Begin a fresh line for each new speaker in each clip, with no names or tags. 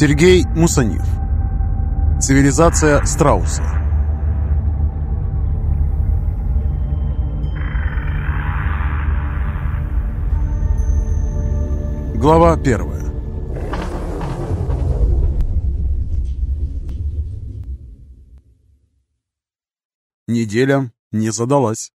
Сергей Мусанив Цивилизация страуса Глава первая Неделя не задалась.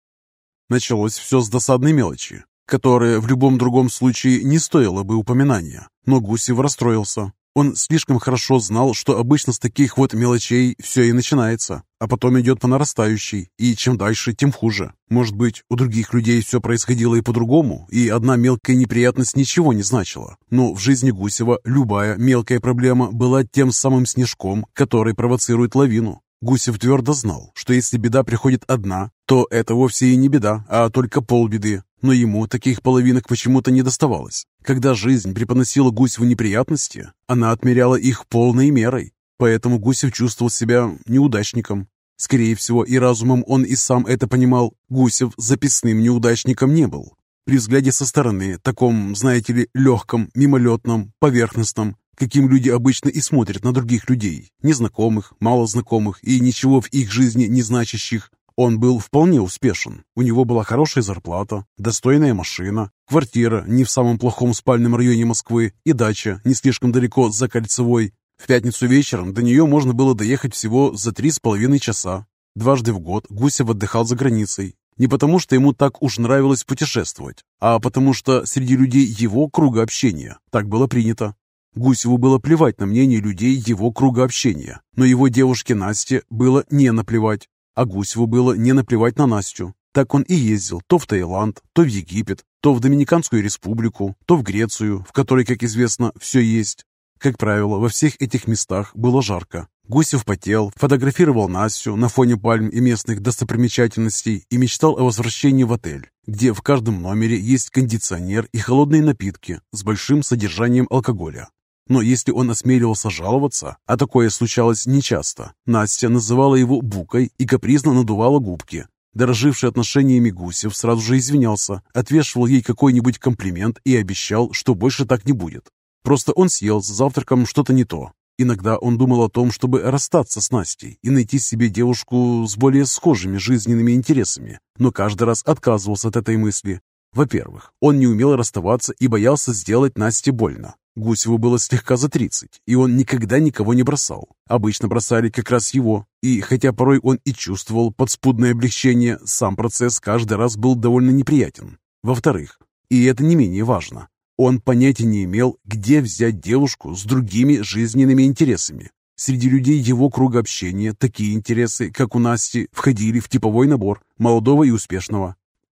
Началось все с досадной мелочи, которая в любом другом случае не стоила бы упоминания. Но Гусев расстроился. Он слишком хорошо знал, что обычно с таких вот мелочей все и начинается, а потом идет по нарастающей, и чем дальше, тем хуже. Может быть, у других людей все происходило и по-другому, и одна мелкая неприятность ничего не значила. Но в жизни Гусева любая мелкая проблема была тем самым снежком, который провоцирует лавину. Гусев твердо знал, что если беда приходит одна, то это вовсе и не беда, а только полбеды. Но ему таких половинок почему-то не доставалось. Когда жизнь преподносила Гусеву неприятности, она отмеряла их полной мерой. Поэтому Гусев чувствовал себя неудачником. Скорее всего, и разумом он и сам это понимал. Гусев записным неудачником не был. При взгляде со стороны, таком, знаете ли, легком, мимолетном, поверхностном, каким люди обычно и смотрят на других людей, незнакомых, малознакомых и ничего в их жизни не значащих, он был вполне успешен. У него была хорошая зарплата, достойная машина, квартира не в самом плохом спальном районе Москвы и дача не слишком далеко за Кольцевой. В пятницу вечером до нее можно было доехать всего за три с половиной часа. Дважды в год Гусев отдыхал за границей. Не потому, что ему так уж нравилось путешествовать, а потому что среди людей его круга общения так было принято. Гусеву было плевать на мнение людей его круга общения, но его девушке Насте было не наплевать. А Гусеву было не наплевать на Настю. Так он и ездил то в Таиланд, то в Египет, то в Доминиканскую республику, то в Грецию, в которой, как известно, все есть. Как правило, во всех этих местах было жарко. Гусев потел, фотографировал Настю на фоне пальм и местных достопримечательностей и мечтал о возвращении в отель, где в каждом номере есть кондиционер и холодные напитки с большим содержанием алкоголя. Но если он осмеливался жаловаться, а такое случалось нечасто, Настя называла его «букой» и капризно надувала губки. Дороживший отношениями Гусев сразу же извинялся, отвешивал ей какой-нибудь комплимент и обещал, что больше так не будет. Просто он съел с завтраком что-то не то. Иногда он думал о том, чтобы расстаться с Настей и найти себе девушку с более схожими жизненными интересами, но каждый раз отказывался от этой мысли. Во-первых, он не умел расставаться и боялся сделать Насте больно. Гусеву было слегка за тридцать, и он никогда никого не бросал. Обычно бросали как раз его, и хотя порой он и чувствовал подспудное облегчение, сам процесс каждый раз был довольно неприятен. Во-вторых, и это не менее важно, он понятия не имел, где взять девушку с другими жизненными интересами. Среди людей его круга общения такие интересы, как у Насти, входили в типовой набор молодого и успешного.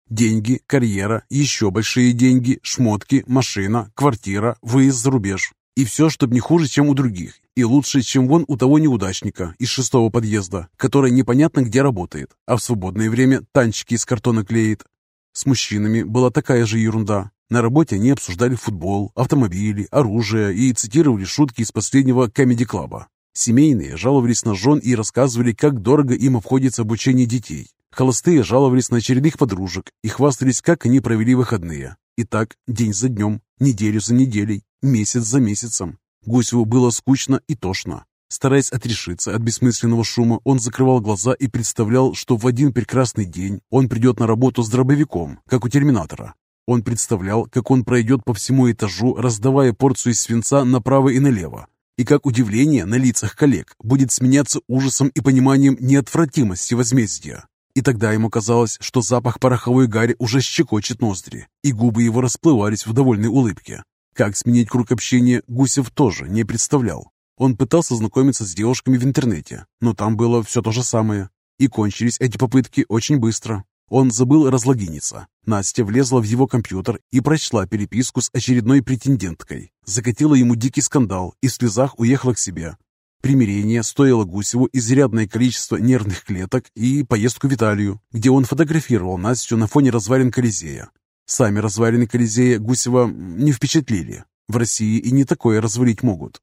Деньги, карьера, еще большие деньги, шмотки, машина, квартира, выезд за рубеж. И все, чтобы не хуже, чем у других. И лучше, чем вон у того неудачника из шестого подъезда, который непонятно где работает, а в свободное время танчики из картона клеит. С мужчинами была такая же ерунда. На работе они обсуждали футбол, автомобили, оружие и цитировали шутки из последнего комеди-клаба. Семейные жаловались на жен и рассказывали, как дорого им обходится обучение детей. Холостые жаловались на очередных подружек и хвастались, как они провели выходные. И так, день за днем, неделю за неделей, месяц за месяцем. Гусеву было скучно и тошно. Стараясь отрешиться от бессмысленного шума, он закрывал глаза и представлял, что в один прекрасный день он придет на работу с дробовиком, как у терминатора. Он представлял, как он пройдет по всему этажу, раздавая порцию свинца направо и налево, и как удивление на лицах коллег будет сменяться ужасом и пониманием неотвратимости возмездия. И тогда ему казалось, что запах пороховой гари уже щекочет ноздри, и губы его расплывались в довольной улыбке. Как сменить круг общения, Гусев тоже не представлял. Он пытался знакомиться с девушками в интернете, но там было все то же самое. И кончились эти попытки очень быстро. Он забыл разлогиниться. Настя влезла в его компьютер и прочла переписку с очередной претенденткой. Закатила ему дикий скандал и в слезах уехала к себе. Примирение стоило Гусеву изрядное количество нервных клеток и поездку в Италию, где он фотографировал Настю на фоне развалин Колизея. Сами развалины Колизея Гусева не впечатлили. В России и не такое развалить могут.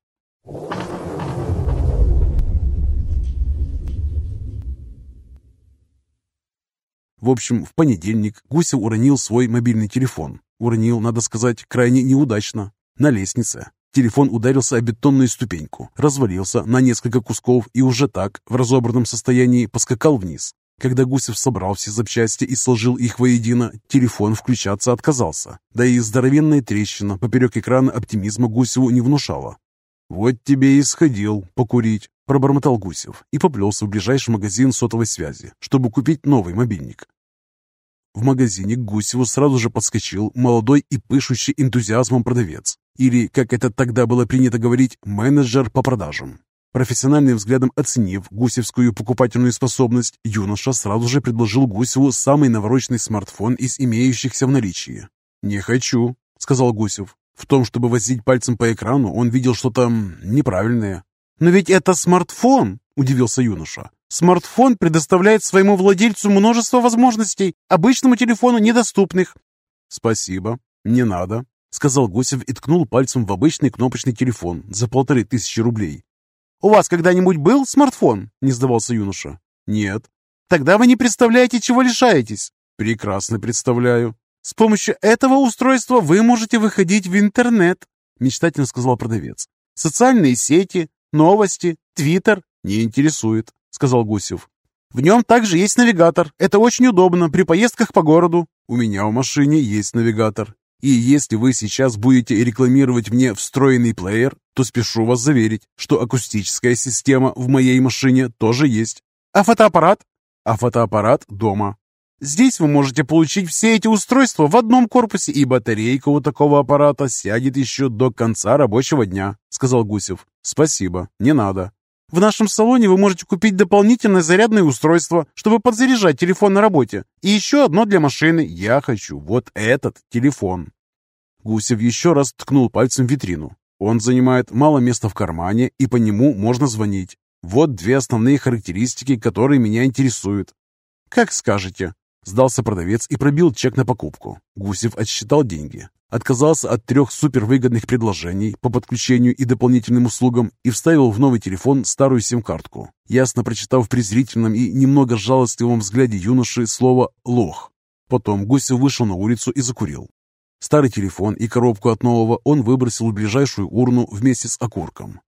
В общем, в понедельник Гусев уронил свой мобильный телефон. Уронил, надо сказать, крайне неудачно. На лестнице. Телефон ударился о бетонную ступеньку, развалился на несколько кусков и уже так, в разобранном состоянии, поскакал вниз. Когда Гусев собрал все запчасти и сложил их воедино, телефон включаться отказался. Да и здоровенная трещина поперек экрана оптимизма Гусеву не внушала. «Вот тебе и сходил покурить», – пробормотал Гусев и поплелся в ближайший магазин сотовой связи, чтобы купить новый мобильник. В магазине к Гусеву сразу же подскочил молодой и пышущий энтузиазмом продавец, или, как это тогда было принято говорить, менеджер по продажам. Профессиональным взглядом оценив гусевскую покупательную способность, юноша сразу же предложил Гусеву самый навороченный смартфон из имеющихся в наличии. «Не хочу», — сказал Гусев. В том, чтобы возить пальцем по экрану, он видел что-то неправильное. «Но ведь это смартфон!» – удивился юноша. «Смартфон предоставляет своему владельцу множество возможностей, обычному телефону недоступных». «Спасибо, не надо», – сказал Гусев и ткнул пальцем в обычный кнопочный телефон за полторы тысячи рублей. «У вас когда-нибудь был смартфон?» – не сдавался юноша. «Нет». «Тогда вы не представляете, чего лишаетесь». «Прекрасно представляю». «С помощью этого устройства вы можете выходить в интернет», – мечтательно сказал продавец. «Социальные сети, новости, твиттер не интересует», – сказал Гусев. «В нем также есть навигатор. Это очень удобно при поездках по городу». «У меня в машине есть навигатор. И если вы сейчас будете рекламировать мне встроенный плеер, то спешу вас заверить, что акустическая система в моей машине тоже есть. А фотоаппарат? А фотоаппарат дома. Здесь вы можете получить все эти устройства в одном корпусе, и батарейка у такого аппарата сядет еще до конца рабочего дня», — сказал Гусев. «Спасибо, не надо. В нашем салоне вы можете купить дополнительное зарядное устройство, чтобы подзаряжать телефон на работе. И еще одно для машины. Я хочу вот этот телефон». Гусев еще раз ткнул пальцем в витрину. Он занимает мало места в кармане, и по нему можно звонить. Вот две основные характеристики, которые меня интересуют. «Как скажете», — сдался продавец и пробил чек на покупку. Гусев отсчитал деньги отказался от трех супервыгодных предложений по подключению и дополнительным услугам и вставил в новый телефон старую сим-картку, ясно прочитав в презрительном и немного жалостливом взгляде юноши слово «лох». Потом Гусев вышел на улицу и закурил. Старый телефон и коробку от нового он выбросил в ближайшую урну вместе с окурком.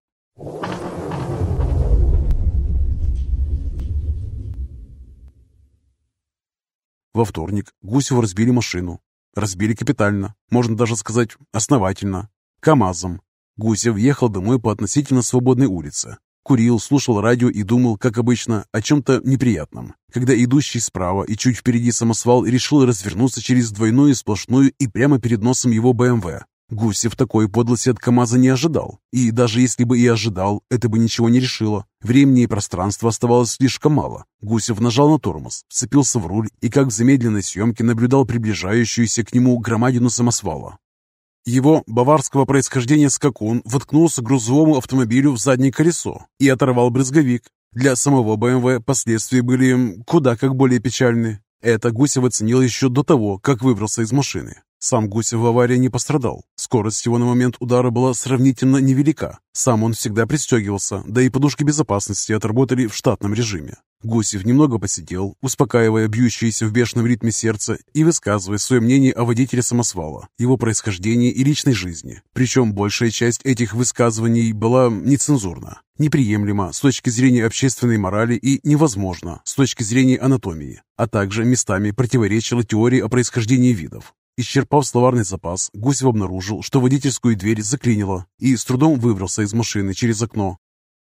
Во вторник Гусеву разбили машину, Разбили капитально, можно даже сказать основательно. КАМАЗом. Гусев ехал домой по относительно свободной улице. Курил, слушал радио и думал, как обычно, о чем-то неприятном. Когда идущий справа и чуть впереди самосвал решил развернуться через двойную сплошную и прямо перед носом его БМВ. Гусев такой подлости от КамАЗа не ожидал. И даже если бы и ожидал, это бы ничего не решило. Времени и пространства оставалось слишком мало. Гусев нажал на тормоз, вцепился в руль и, как в замедленной съемке, наблюдал приближающуюся к нему громадину самосвала. Его баварского происхождения скакун воткнулся грузовому автомобилю в заднее колесо и оторвал брызговик. Для самого БМВ последствия были куда как более печальны. Это Гусев оценил еще до того, как выбрался из машины. Сам Гусев в аварии не пострадал. Скорость его на момент удара была сравнительно невелика. Сам он всегда пристегивался, да и подушки безопасности отработали в штатном режиме. Гусев немного посидел, успокаивая бьющееся в бешеном ритме сердце и высказывая свое мнение о водителе самосвала, его происхождении и личной жизни. Причем большая часть этих высказываний была нецензурна, неприемлема с точки зрения общественной морали и невозможна с точки зрения анатомии, а также местами противоречила теории о происхождении видов. Исчерпав словарный запас, Гусев обнаружил, что водительскую дверь заклинило, и с трудом выбрался из машины через окно.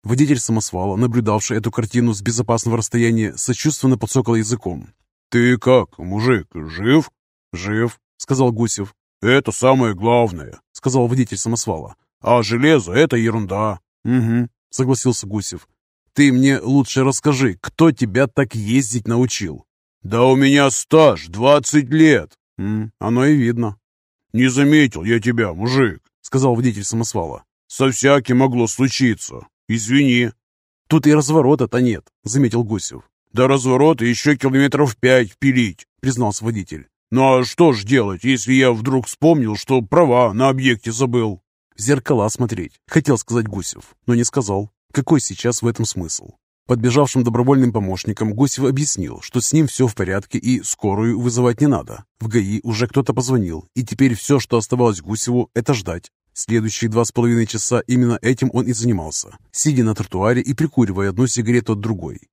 Водитель самосвала, наблюдавший эту картину с безопасного расстояния, сочувственно подсокал языком. «Ты как, мужик, жив?» «Жив», — сказал Гусев. «Это самое главное», — сказал водитель самосвала. «А железо — это ерунда». «Угу», — согласился Гусев. «Ты мне лучше расскажи, кто тебя так ездить научил?» «Да у меня стаж двадцать лет», М, оно и видно. Не заметил я тебя, мужик, сказал водитель самосвала. Со всяким могло случиться. Извини. Тут и разворота-то нет, заметил Гусев. До разворота еще километров пять пилить, признался водитель. Ну а что ж делать, если я вдруг вспомнил, что права на объекте забыл? В зеркала смотреть, хотел сказать Гусев, но не сказал. Какой сейчас в этом смысл? Подбежавшим добровольным помощникам Гусев объяснил, что с ним все в порядке и скорую вызывать не надо. В ГАИ уже кто-то позвонил, и теперь все, что оставалось Гусеву, это ждать. Следующие два с половиной часа именно этим он и занимался, сидя на тротуаре и прикуривая одну сигарету от другой.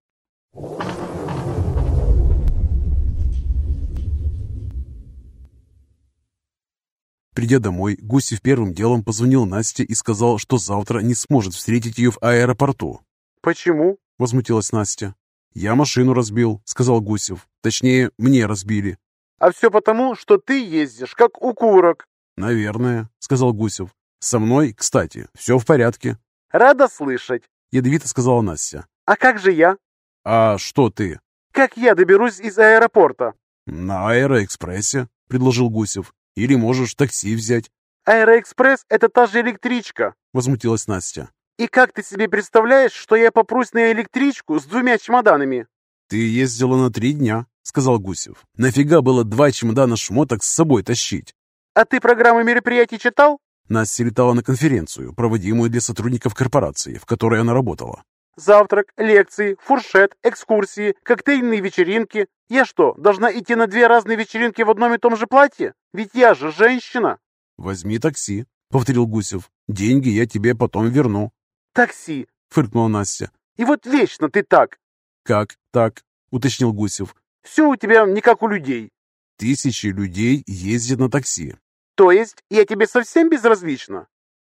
Придя домой, Гусев первым делом позвонил Насте и сказал, что завтра не сможет встретить ее в аэропорту.
«Почему?»
– возмутилась Настя. «Я машину разбил», – сказал Гусев. «Точнее, мне разбили».
«А все потому, что ты ездишь, как укурок».
«Наверное», – сказал Гусев. «Со мной, кстати, все в порядке».
«Рада слышать», –
ядовито сказала Настя.
«А как же я?»
«А что ты?»
«Как я доберусь из аэропорта?»
«На аэроэкспрессе», – предложил Гусев. Или можешь такси взять».
«Аэроэкспресс — это та же электричка», —
возмутилась Настя.
«И как ты себе представляешь, что я попрусь на электричку с двумя чемоданами?»
«Ты ездила на три дня», — сказал Гусев. «Нафига было два чемодана шмоток с собой тащить?»
«А ты программы мероприятий читал?»
Настя летала на конференцию, проводимую для сотрудников корпорации, в которой она работала.
«Завтрак, лекции, фуршет, экскурсии, коктейльные вечеринки. Я что, должна идти на две разные вечеринки в одном и том же платье? Ведь я же женщина!»
«Возьми такси», — повторил Гусев. «Деньги я тебе потом верну».
«Такси!»
— фыркнула Настя.
«И вот вечно ты так!»
«Как так?» — уточнил Гусев.
«Все у тебя не как у людей».
«Тысячи людей ездят на такси».
«То есть я тебе совсем безразлична?»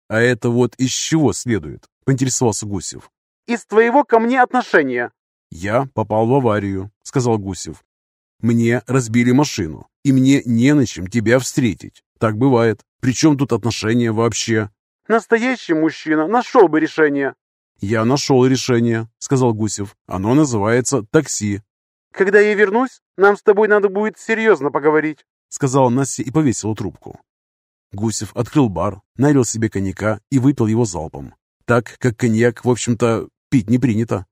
«А это вот из чего следует?» — поинтересовался Гусев.
«Из твоего ко мне отношения».
«Я попал в аварию», — сказал Гусев. «Мне разбили машину, и мне не на чем тебя встретить. Так бывает. Причем тут отношения вообще?»
«Настоящий мужчина нашел бы решение».
«Я нашел решение», — сказал Гусев. «Оно называется такси».
«Когда я вернусь, нам с тобой надо будет серьезно поговорить», —
сказала Настя и повесила трубку. Гусев открыл бар, налил себе коньяка и выпил его залпом. Так как коньяк, в общем-то, пить не принято.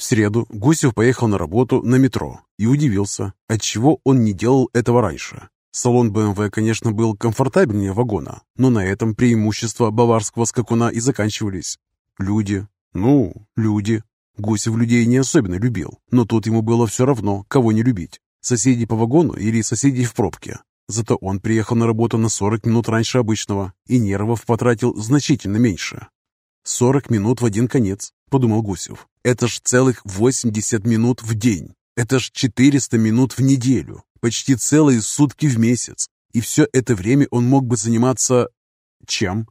В среду Гусев поехал на работу на метро и удивился, отчего он не делал этого раньше. Салон БМВ, конечно, был комфортабельнее вагона, но на этом преимущества баварского скакуна и заканчивались. Люди. Ну, люди. Гусев людей не особенно любил, но тут ему было все равно, кого не любить. Соседей по вагону или соседей в пробке. Зато он приехал на работу на 40 минут раньше обычного и нервов потратил значительно меньше. 40 минут в один конец, подумал Гусев. Это ж целых 80 минут в день. Это ж 400 минут в неделю. Почти целые сутки в месяц. И все это время он мог бы заниматься... Чем?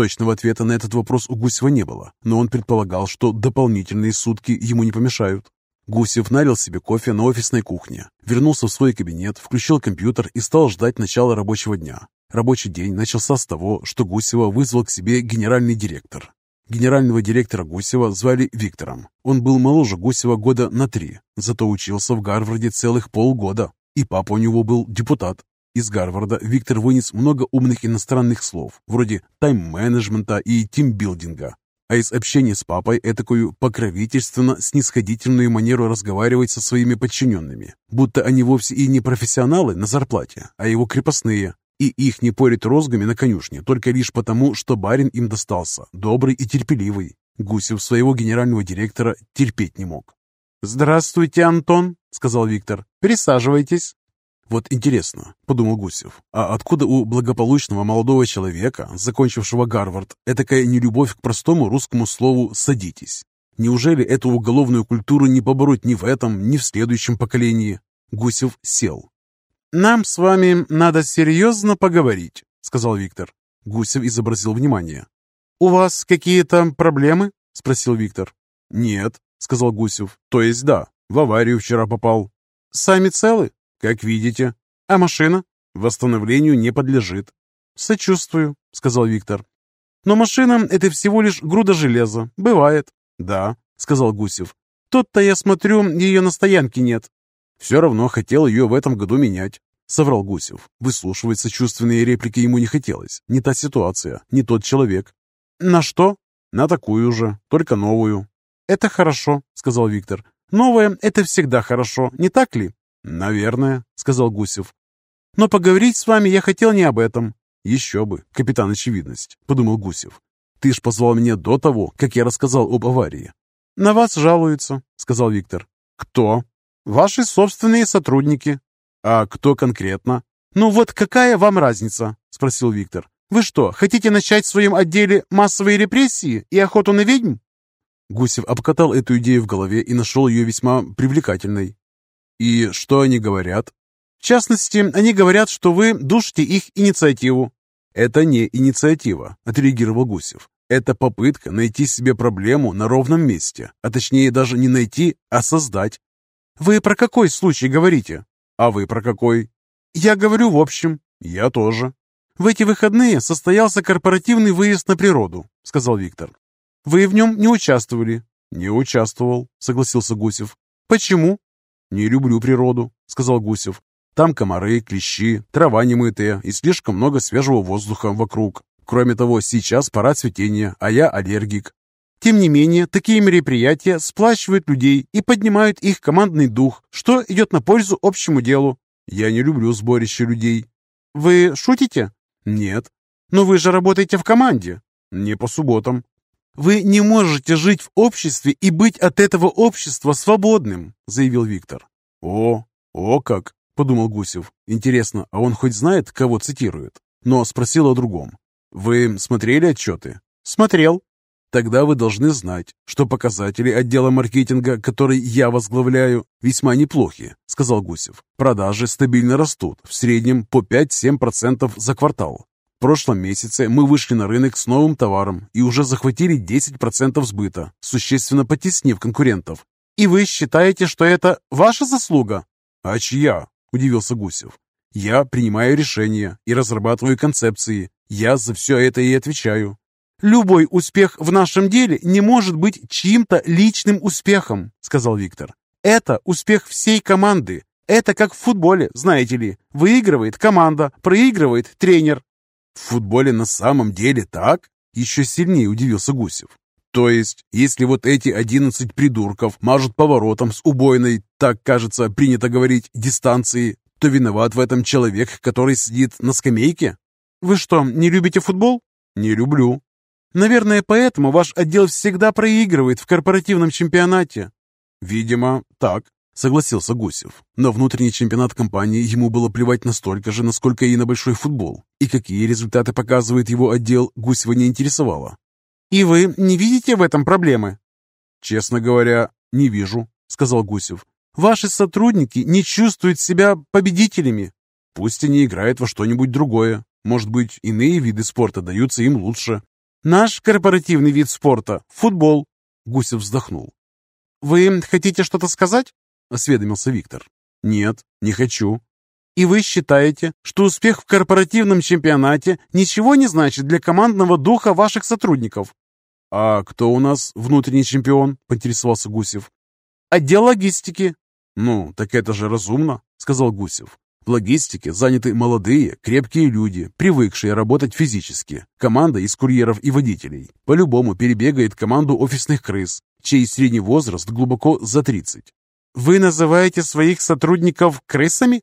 Точного ответа на этот вопрос у Гусева не было, но он предполагал, что дополнительные сутки ему не помешают. Гусев налил себе кофе на офисной кухне, вернулся в свой кабинет, включил компьютер и стал ждать начала рабочего дня. Рабочий день начался с того, что Гусева вызвал к себе генеральный директор. Генерального директора Гусева звали Виктором. Он был моложе Гусева года на три, зато учился в Гарварде целых полгода, и папа у него был депутат. Из Гарварда Виктор вынес много умных иностранных слов, вроде тайм-менеджмента и тимбилдинга, а из общения с папой этакую покровительственно-снисходительную манеру разговаривать со своими подчиненными, будто они вовсе и не профессионалы на зарплате, а его крепостные, и их не порят розгами на конюшне только лишь потому, что барин им достался, добрый и терпеливый. Гусев своего генерального директора терпеть не мог. «Здравствуйте, Антон», — сказал Виктор. «Присаживайтесь». «Вот интересно», — подумал Гусев, «а откуда у благополучного молодого человека, закончившего Гарвард, этакая нелюбовь к простому русскому слову «садитесь»? Неужели эту уголовную культуру не побороть ни в этом, ни в следующем поколении?» Гусев сел. «Нам с вами надо серьезно поговорить», — сказал Виктор. Гусев изобразил внимание. «У вас какие-то проблемы?» — спросил Виктор. «Нет», — сказал Гусев. «То есть да, в аварию вчера попал». «Сами целы?» «Как видите». «А машина?» «Восстановлению не подлежит». «Сочувствую», — сказал Виктор. «Но машина — это всего лишь груда железа. Бывает». «Да», — сказал Гусев. «Тут-то, я смотрю, ее на стоянке нет». «Все равно хотел ее в этом году менять», — соврал Гусев. Выслушивать сочувственные реплики ему не хотелось. Не та ситуация, не тот человек. «На что?» «На такую же, только новую». «Это хорошо», — сказал Виктор. «Новое — это всегда хорошо, не так ли?» «Наверное», — сказал Гусев. «Но поговорить с вами я хотел не об этом». «Еще бы, капитан Очевидность», — подумал Гусев. «Ты ж позвал меня до того, как я рассказал об аварии». «На вас жалуются», — сказал Виктор. «Кто?» Ваши собственные сотрудники. А кто конкретно? Ну вот какая вам разница? Спросил Виктор. Вы что, хотите начать в своем отделе массовые репрессии и охоту на ведьм? Гусев обкатал эту идею в голове и нашел ее весьма привлекательной. «И что они говорят?» «В частности, они говорят, что вы душите их инициативу». «Это не инициатива», — отреагировал Гусев. «Это попытка найти себе проблему на ровном месте, а точнее даже не найти, а создать». «Вы про какой случай говорите?» «А вы про какой?» «Я говорю в общем». «Я тоже». «В эти выходные состоялся корпоративный выезд на природу», — сказал Виктор. Вы в нем не участвовали?» «Не участвовал», — согласился Гусев. «Почему?» «Не люблю природу», — сказал Гусев. «Там комары, клещи, трава немытая и слишком много свежего воздуха вокруг. Кроме того, сейчас пора цветения, а я аллергик». Тем не менее, такие мероприятия сплачивают людей и поднимают их командный дух, что идет на пользу общему делу. Я не люблю сборище людей. Вы шутите? Нет. Но вы же работаете в команде. Не по субботам. «Вы не можете жить в обществе и быть от этого общества свободным», заявил Виктор. «О, о как!» – подумал Гусев. «Интересно, а он хоть знает, кого цитирует?» Но спросил о другом. «Вы смотрели отчеты?» «Смотрел». Тогда вы должны знать, что показатели отдела маркетинга, который я возглавляю, весьма неплохи, сказал Гусев. Продажи стабильно растут, в среднем по 5-7% за квартал. В прошлом месяце мы вышли на рынок с новым товаром и уже захватили 10% сбыта, существенно потеснив конкурентов. И вы считаете, что это ваша заслуга? А чья? Удивился Гусев. Я принимаю решения и разрабатываю концепции. Я за все это и отвечаю. Любой успех в нашем деле не может быть чьим-то личным успехом, сказал Виктор. Это успех всей команды. Это как в футболе, знаете ли. Выигрывает команда, проигрывает тренер. В футболе на самом деле так? Еще сильнее удивился Гусев. То есть, если вот эти одиннадцать придурков мажут поворотом с убойной, так, кажется, принято говорить, дистанции, то виноват в этом человек, который сидит на скамейке? Вы что, не любите футбол? Не люблю. Наверное, поэтому ваш отдел всегда проигрывает в корпоративном чемпионате. Видимо, так согласился Гусев. На внутренний чемпионат компании ему было плевать настолько же, насколько и на большой футбол. И какие результаты показывает его отдел, Гусева не интересовало. «И вы не видите в этом проблемы?» «Честно говоря, не вижу», — сказал Гусев. «Ваши сотрудники не чувствуют себя победителями. Пусть они играют во что-нибудь другое. Может быть, иные виды спорта даются им лучше. Наш корпоративный вид спорта — футбол», — Гусев вздохнул. «Вы хотите что-то сказать?» — осведомился Виктор. «Нет, не хочу». «И вы считаете, что успех в корпоративном чемпионате ничего не значит для командного духа ваших сотрудников?» «А кто у нас внутренний чемпион?» — поинтересовался Гусев. «Отдел логистики». «Ну, так это же разумно», — сказал Гусев. В логистике заняты молодые, крепкие люди, привыкшие работать физически. Команда из курьеров и водителей. По-любому перебегает команду офисных крыс, чей средний возраст глубоко за 30. «Вы называете своих сотрудников крысами?»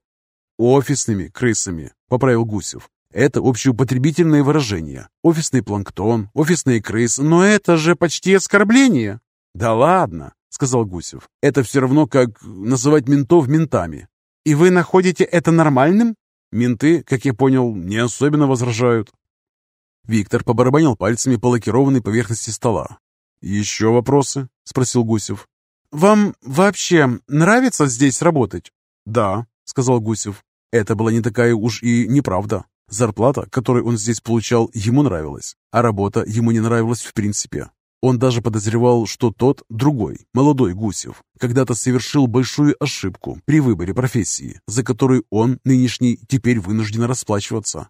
«Офисными крысами», — поправил Гусев. «Это общеупотребительное выражение. Офисный планктон, офисные крысы, но это же почти оскорбление». «Да ладно», — сказал Гусев. «Это все равно, как называть ментов ментами». «И вы находите это нормальным?» «Менты, как я понял, не особенно возражают». Виктор побарабанил пальцами по лакированной поверхности стола. «Еще вопросы?» — спросил Гусев. «Вам вообще нравится здесь работать?» «Да», — сказал Гусев. Это была не такая уж и неправда. Зарплата, которую он здесь получал, ему нравилась, а работа ему не нравилась в принципе. Он даже подозревал, что тот, другой, молодой Гусев, когда-то совершил большую ошибку при выборе профессии, за которую он, нынешний, теперь вынужден расплачиваться.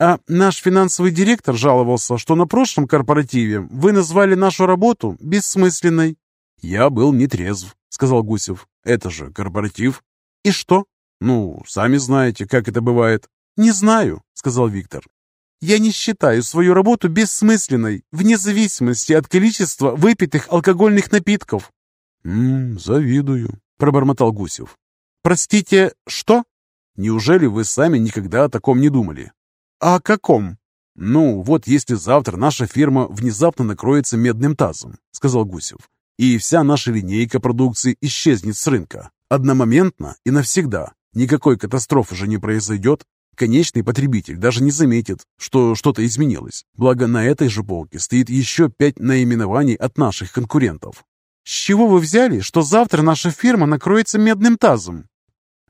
А наш финансовый директор жаловался, что на прошлом корпоративе вы назвали нашу работу бессмысленной. «Я был нетрезв», — сказал Гусев. «Это же корпоратив». «И что?» «Ну, сами знаете, как это бывает». «Не знаю», — сказал Виктор. «Я не считаю свою работу бессмысленной, вне зависимости от количества выпитых алкогольных напитков». «М -м, завидую», — пробормотал Гусев.
«Простите, что?»
«Неужели вы сами никогда о таком не думали?»
«О каком?»
«Ну, вот если завтра наша фирма внезапно накроется медным тазом», — сказал Гусев и вся наша линейка продукции исчезнет с рынка. Одномоментно и навсегда. Никакой катастрофы же не произойдет. Конечный потребитель даже не заметит, что что-то изменилось. Благо на этой же полке стоит еще пять наименований от наших конкурентов.
«С чего вы взяли, что завтра наша фирма накроется медным тазом?»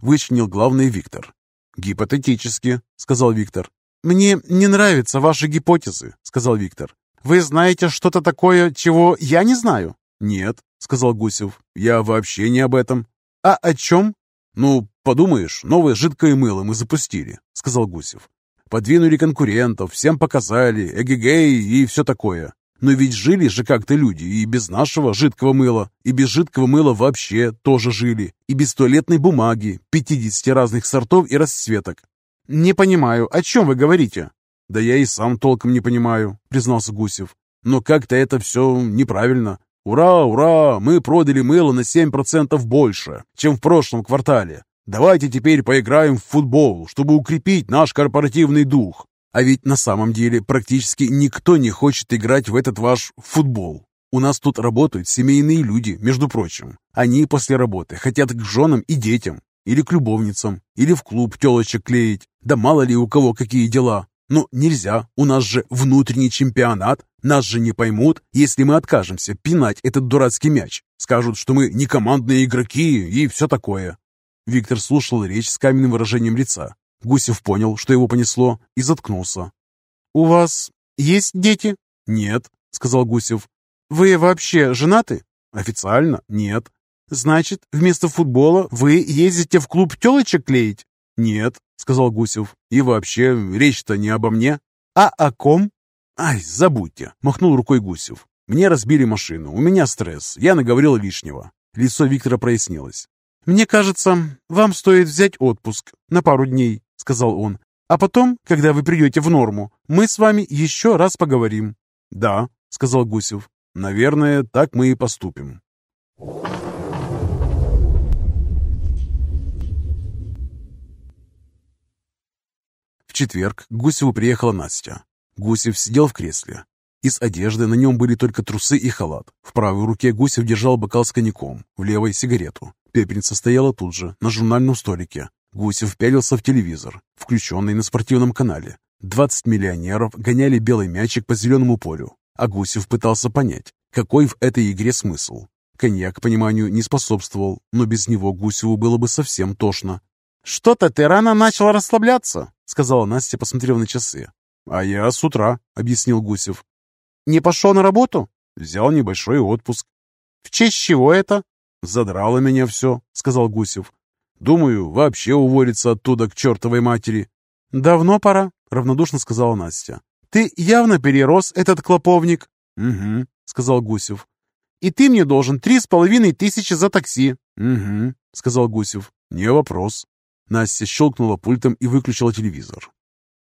Вычленил главный Виктор. «Гипотетически», — сказал Виктор.
«Мне не нравятся ваши гипотезы», — сказал Виктор. «Вы знаете что-то такое, чего я не знаю?»
«Нет», — сказал Гусев. «Я вообще не об этом».
«А о чем?»
«Ну, подумаешь, новое жидкое мыло мы запустили», — сказал Гусев. «Подвинули конкурентов, всем показали, эгегей и все такое. Но ведь жили же как-то люди и без нашего жидкого мыла, и без жидкого мыла вообще тоже жили, и без туалетной бумаги, 50 разных сортов и расцветок».
«Не понимаю, о чем вы говорите?»
«Да я и сам толком не понимаю», — признался Гусев. «Но как-то это все неправильно. «Ура, ура! Мы продали мыло на 7% больше, чем в прошлом квартале. Давайте теперь поиграем в футбол, чтобы укрепить наш корпоративный дух. А ведь на самом деле практически никто не хочет играть в этот ваш футбол. У нас тут работают семейные люди, между прочим. Они после работы хотят к женам и детям, или к любовницам, или в клуб телочек клеить. Да мало ли у кого какие дела. Но нельзя, у нас же внутренний чемпионат, нас же не поймут, если мы откажемся пинать этот дурацкий мяч. Скажут, что мы не командные игроки и все такое. Виктор слушал речь с каменным выражением лица. Гусев понял, что его понесло, и заткнулся.
«У вас есть дети?»
«Нет», — сказал Гусев.
«Вы вообще женаты?»
«Официально нет».
«Значит, вместо футбола вы ездите в клуб телочек клеить?»
«Нет», — сказал Гусев. «И вообще, речь-то не обо мне».
«А о ком?»
«Ай, забудьте», — махнул рукой Гусев. «Мне разбили машину, у меня стресс, я наговорил лишнего». Лицо Виктора прояснилось.
«Мне кажется, вам стоит взять отпуск на пару дней», — сказал он. «А потом, когда вы придете в норму, мы с вами еще раз поговорим».
«Да», — сказал Гусев. «Наверное, так мы и поступим». Четверг к Гусеву приехала Настя. Гусев сидел в кресле. Из одежды на нем были только трусы и халат. В правой руке Гусев держал бокал с коньяком, в левой – сигарету. Пепельница стояла тут же, на журнальном столике. Гусев пялился в телевизор, включенный на спортивном канале. 20 миллионеров гоняли белый мячик по зеленому полю, а Гусев пытался понять, какой в этой игре смысл. Коньяк, пониманию, не способствовал, но без него Гусеву было бы совсем тошно.
«Что-то ты рано начал расслабляться», — сказала Настя, посмотрев на часы.
«А я с утра», — объяснил Гусев.
«Не пошел на работу?»
«Взял небольшой отпуск».
«В честь чего это?»
«Задрало меня все», — сказал Гусев. «Думаю, вообще уволиться оттуда к чертовой матери».
«Давно пора», — равнодушно сказала Настя. «Ты явно перерос этот клоповник».
«Угу», — сказал Гусев.
«И ты мне должен три с половиной тысячи за такси».
«Угу», — сказал Гусев. «Не вопрос». Настя щелкнула пультом и выключила телевизор.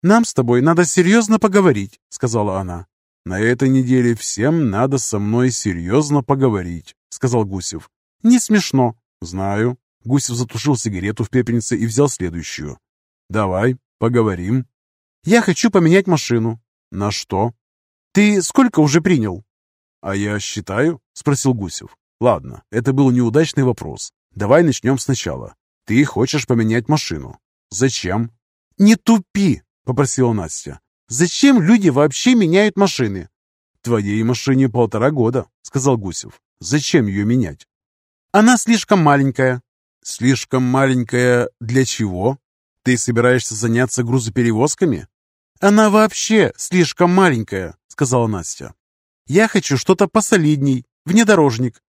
«Нам с тобой надо серьезно поговорить», — сказала она.
«На этой неделе всем надо со мной серьезно поговорить», — сказал Гусев.
«Не смешно».
«Знаю». Гусев затушил сигарету в пепельнице и взял следующую. «Давай, поговорим».
«Я хочу поменять машину».
«На что?»
«Ты сколько уже принял?»
«А я считаю?» — спросил Гусев. «Ладно, это был неудачный вопрос. Давай начнем сначала. Ты хочешь поменять машину. Зачем?»
«Не тупи!» — попросила Настя. «Зачем люди вообще меняют машины?»
«Твоей машине полтора года», — сказал Гусев. «Зачем ее менять?»
«Она слишком маленькая».
«Слишком маленькая для чего? Ты собираешься заняться грузоперевозками?»
«Она вообще слишком маленькая», — сказала Настя. «Я хочу что-то посолидней, внедорожник».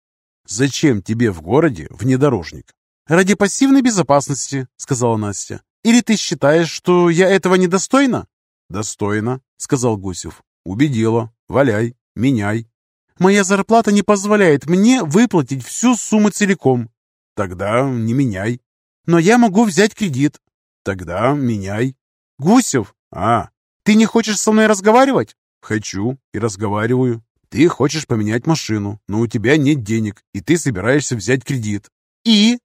«Зачем тебе в городе внедорожник?»
«Ради пассивной безопасности», — сказала Настя. Или ты считаешь, что я этого недостойна?»
«Достойно», — сказал Гусев. «Убедила. Валяй, меняй».
«Моя зарплата не позволяет мне выплатить всю сумму целиком».
«Тогда не меняй».
«Но я могу взять кредит».
«Тогда меняй».
«Гусев!»
«А?»
«Ты не хочешь со мной разговаривать?»
«Хочу и разговариваю. Ты хочешь поменять машину, но у тебя нет денег, и ты собираешься взять кредит».
«И?»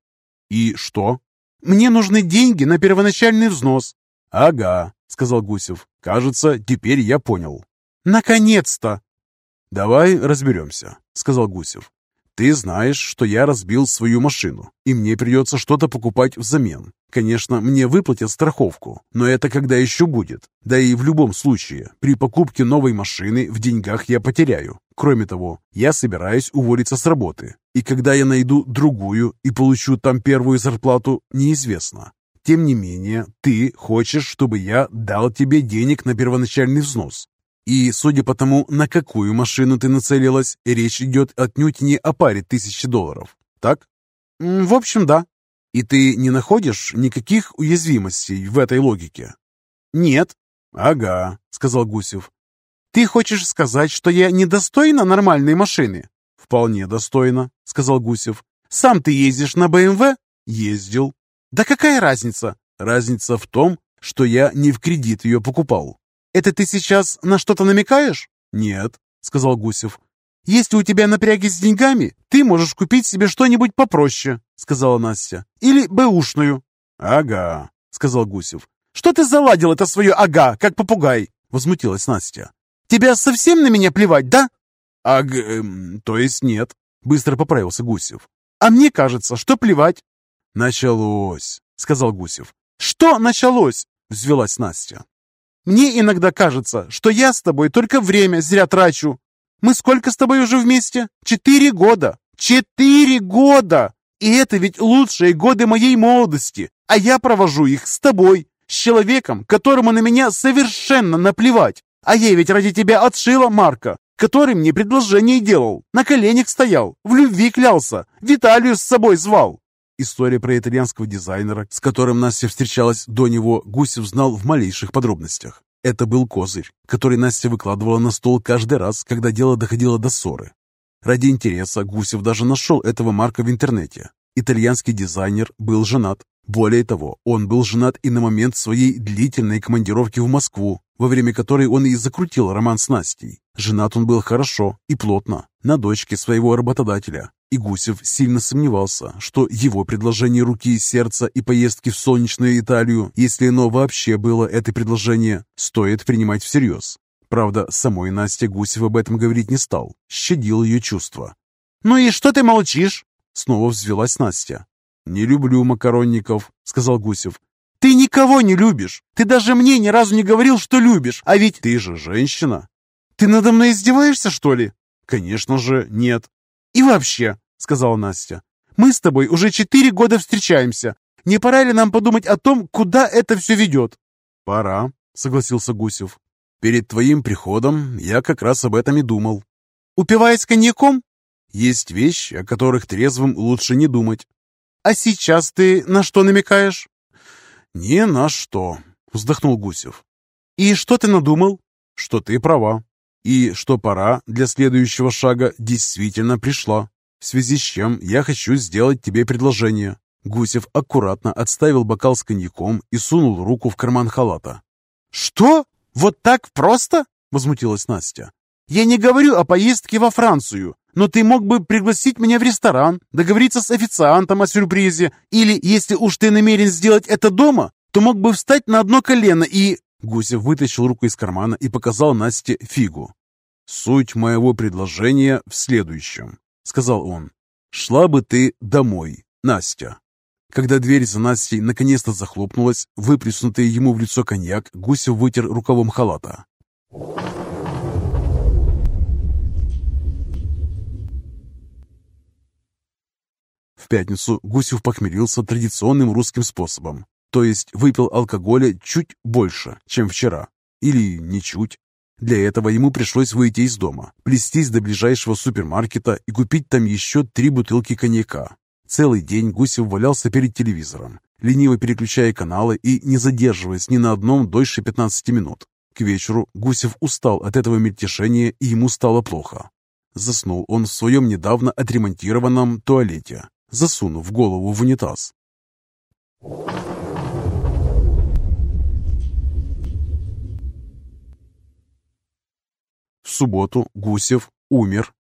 «И что?»
Мне нужны деньги на первоначальный взнос».
«Ага», — сказал Гусев. «Кажется, теперь я понял».
«Наконец-то!»
«Давай разберемся», — сказал Гусев. Ты знаешь, что я разбил свою машину, и мне придется что-то покупать взамен. Конечно, мне выплатят страховку, но это когда еще будет. Да и в любом случае, при покупке новой машины в деньгах я потеряю. Кроме того, я собираюсь уволиться с работы, и когда я найду другую и получу там первую зарплату, неизвестно. Тем не менее, ты хочешь, чтобы я дал тебе денег на первоначальный взнос. И, судя по тому, на какую машину ты нацелилась, речь идет отнюдь не о паре тысячи долларов. Так?
В общем, да.
И ты не находишь никаких уязвимостей в этой логике?
Нет.
Ага, сказал Гусев.
Ты хочешь сказать, что я недостойна нормальной машины?
Вполне достойно, сказал Гусев.
Сам ты ездишь на БМВ?
Ездил.
Да какая разница?
Разница в том, что я не в кредит ее покупал.
Это ты сейчас на что-то намекаешь?
Нет, сказал Гусев.
Если у тебя напряги с деньгами, ты можешь купить себе что-нибудь попроще, сказала Настя. Или бэушную.
Ага, сказал Гусев.
Что ты заладил это свое ага, как попугай? Возмутилась Настя. Тебя совсем на меня плевать, да?
Аг... Эм, то есть нет, быстро поправился Гусев.
А мне кажется, что плевать.
Началось, сказал Гусев.
Что началось? Взвелась Настя. Мне иногда кажется, что я с тобой только время зря трачу. Мы сколько с тобой уже вместе? Четыре года. Четыре года! И это ведь лучшие годы моей молодости, а я провожу их с тобой, с человеком, которому на меня совершенно наплевать. А я ведь ради тебя отшила Марка, который мне предложение делал, на коленях стоял, в любви клялся, Виталию с собой звал.
История про итальянского дизайнера, с которым Настя встречалась до него, Гусев знал в малейших подробностях. Это был козырь, который Настя выкладывала на стол каждый раз, когда дело доходило до ссоры. Ради интереса Гусев даже нашел этого Марка в интернете. Итальянский дизайнер был женат. Более того, он был женат и на момент своей длительной командировки в Москву, во время которой он и закрутил роман с Настей. Женат он был хорошо и плотно, на дочке своего работодателя, и Гусев сильно сомневался, что его предложение руки и сердца и поездки в солнечную Италию, если оно вообще было это предложение, стоит принимать всерьез. Правда, самой Насте Гусев об этом говорить не стал, щадил ее чувства.
«Ну и что ты молчишь?»
Снова взвелась Настя. «Не люблю макаронников», — сказал Гусев.
«Ты никого не любишь. Ты даже мне ни разу не говорил, что любишь, а ведь...»
«Ты же женщина».
«Ты надо мной издеваешься, что ли?»
«Конечно же, нет».
«И вообще», — сказала Настя, — «мы с тобой уже четыре года встречаемся. Не пора ли нам подумать о том, куда это все ведет?»
«Пора», — согласился Гусев. «Перед твоим приходом я как раз об этом и думал».
«Упиваясь коньяком?»
«Есть вещи, о которых трезвым лучше не думать».
«А сейчас ты на что намекаешь?»
«Ни на что», — вздохнул Гусев.
«И что ты надумал?»
«Что ты права и что пора для следующего шага действительно пришла, в связи с чем я хочу сделать тебе предложение». Гусев аккуратно отставил бокал с коньяком и сунул руку в карман халата.
«Что? Вот так просто?» — возмутилась Настя. «Я не говорю о поездке во Францию, но ты мог бы пригласить меня в ресторан, договориться с официантом о сюрпризе, или, если уж ты намерен сделать это дома, то мог бы встать на одно колено и...»
Гусев вытащил руку из кармана и показал Насте фигу. «Суть моего предложения в следующем», — сказал он. «Шла бы ты домой, Настя». Когда дверь за Настей наконец-то захлопнулась, выплеснутый ему в лицо коньяк, Гусев вытер рукавом халата. В пятницу Гусев похмелился традиционным русским способом, то есть выпил алкоголя чуть больше, чем вчера, или не чуть. Для этого ему пришлось выйти из дома, плестись до ближайшего супермаркета и купить там еще три бутылки коньяка. Целый день Гусев валялся перед телевизором, лениво переключая каналы и не задерживаясь ни на одном дольше 15 минут. К вечеру Гусев устал от этого мельтешения и ему стало плохо. Заснул он в своем недавно отремонтированном туалете, засунув голову в унитаз. В субботу Гусев умер